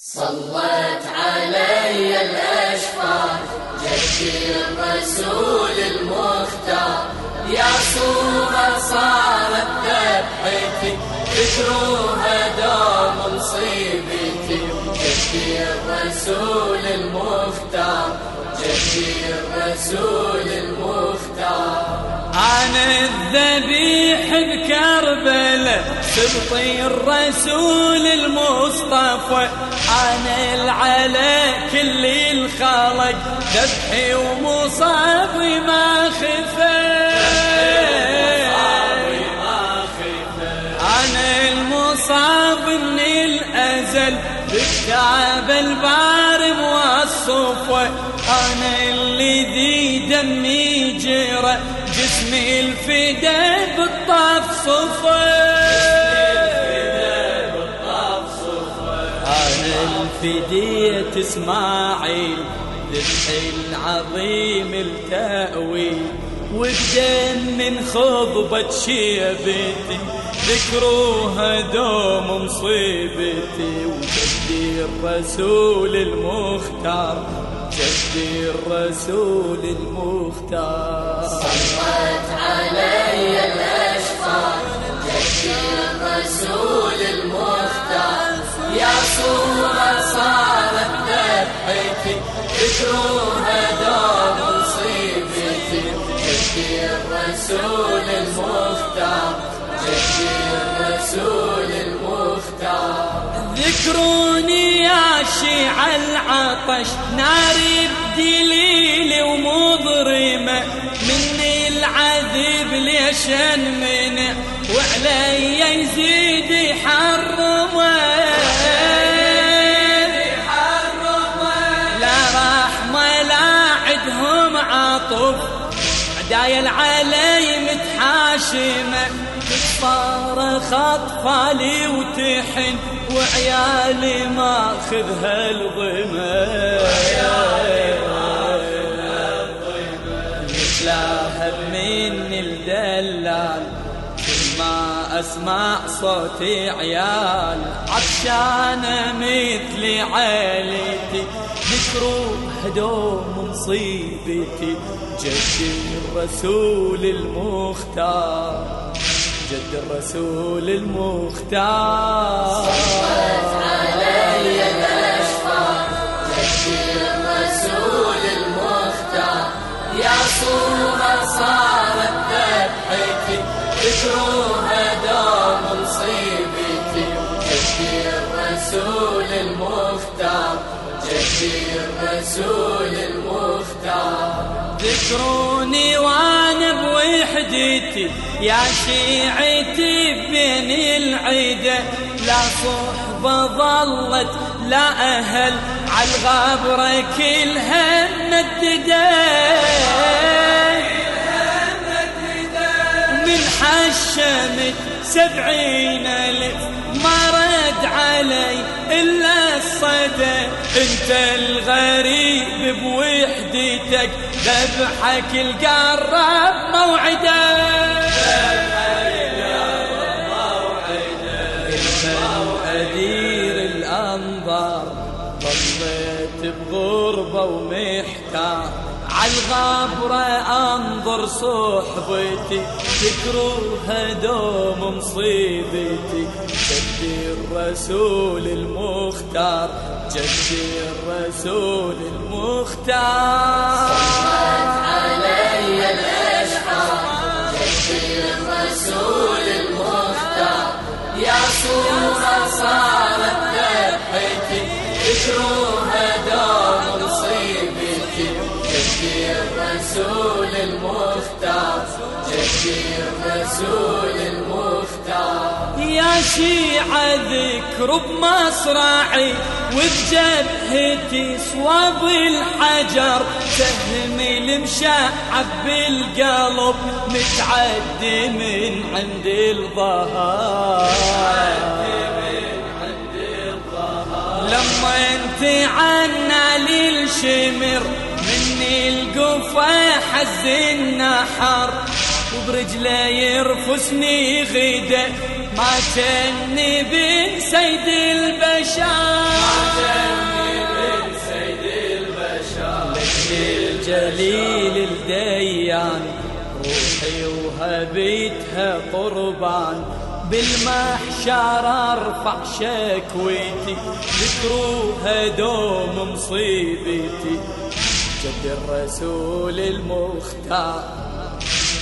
صلت علي الأشفار جدي الرسول المختار. يا صورة صارت ذبحتي ذكروها دوم مصيبتي جدي الرسول المختار. جدي الرسول المختار. أنا سبطي الرسول المصطفى. أنا العلى كل الخلق ذبحي ومصابي ما خفى أنا المصاب من الأزل. بالكعب البارم والصفوة أنا اللي ذي دمي جرى. جسمي الفدا بالطف صفوة فدية إسماعيل ذبح العظيم التأويل. وبدم من خضبة شيبتي ذكروها دوم مصيبتي. وجدي الرسول المختار جدي الرسول المختار. صلت مصيبتي جدي الرسول المختار جدي الرسول المختار ذكروني يا شيع العطش ناري بدليل ومضرمة مني العذب ليش أنمنع؟ وعلي يزيد يحرمه عطف عدايل علي متحاشمة. صار أطفالي وتحن وعيالي ما خذها الظما مثلها من الدلال ما أسمع صوت عيال. عطشانة مثل عيلتي ذكروا هدوم مصيبتي جد الرسول المختار جد الرسول المختار. صلت علي الأشفار جدي الرسول المختار يا صارت الرسول المختار. ذكروني وأنا بوحدتي يا شيعتي بين العيدة لا صحبة ظلت لا أهل عالغابرة كلها مددة من حشمت سبعين ألف ما رد علي إلا الصدى. أنت الغريب بوحدتك ذبحك القرب موعده عالغابرة أنظر صحبتي فكروها دوم مصيبتي. جدي الرسول المختار جدي الرسول المختار. علي الأشحار جدي الرسول المختار. يا صورة صارت ذبحتي المختار يا شيعة ذكر بمصرعي وبجبهتي صواب الحجر. سهمي المشعب بالقلب متعدي من عند الظهر لما انت عنا للشمر مني القفا حز النحر وبرجله يرفسني غيده. ما جني بن سيد البشر ما جني بن سيد البشر الجليل الديان. روحي وهبيتها قربان. بالمحشر أرفع شكويتي. ذكروها دوم مصيبتي. جد الرسول المختار.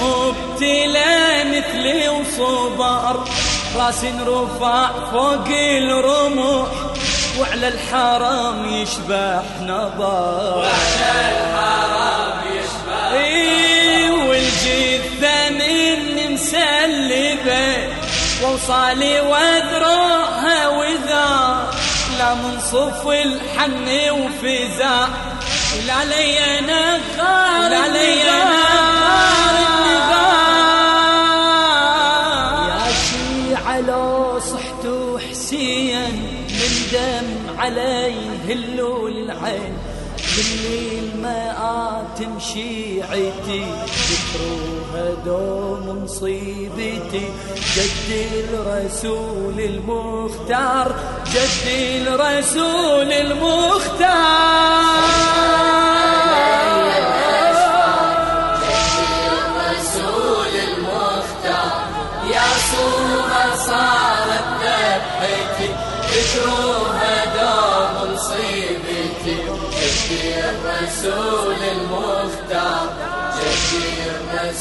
منه ابتلى مثلي وصبر. راسي رفع فوق الرمح وعلى الحرام يشبح نظر. وعلى الحرام يشبح اي والجثة مني مسلبة وصالي وذروها وذا لا من صف الحن وفزاع لا لي نغار بالليل ما آتم شيعتي ذكروها دوم مصيبتي. جد الرسول المختار جد الرسول المختار.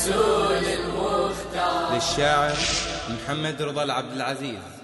الرسول المختار. للشاعر محمد رضا العبد العزيز.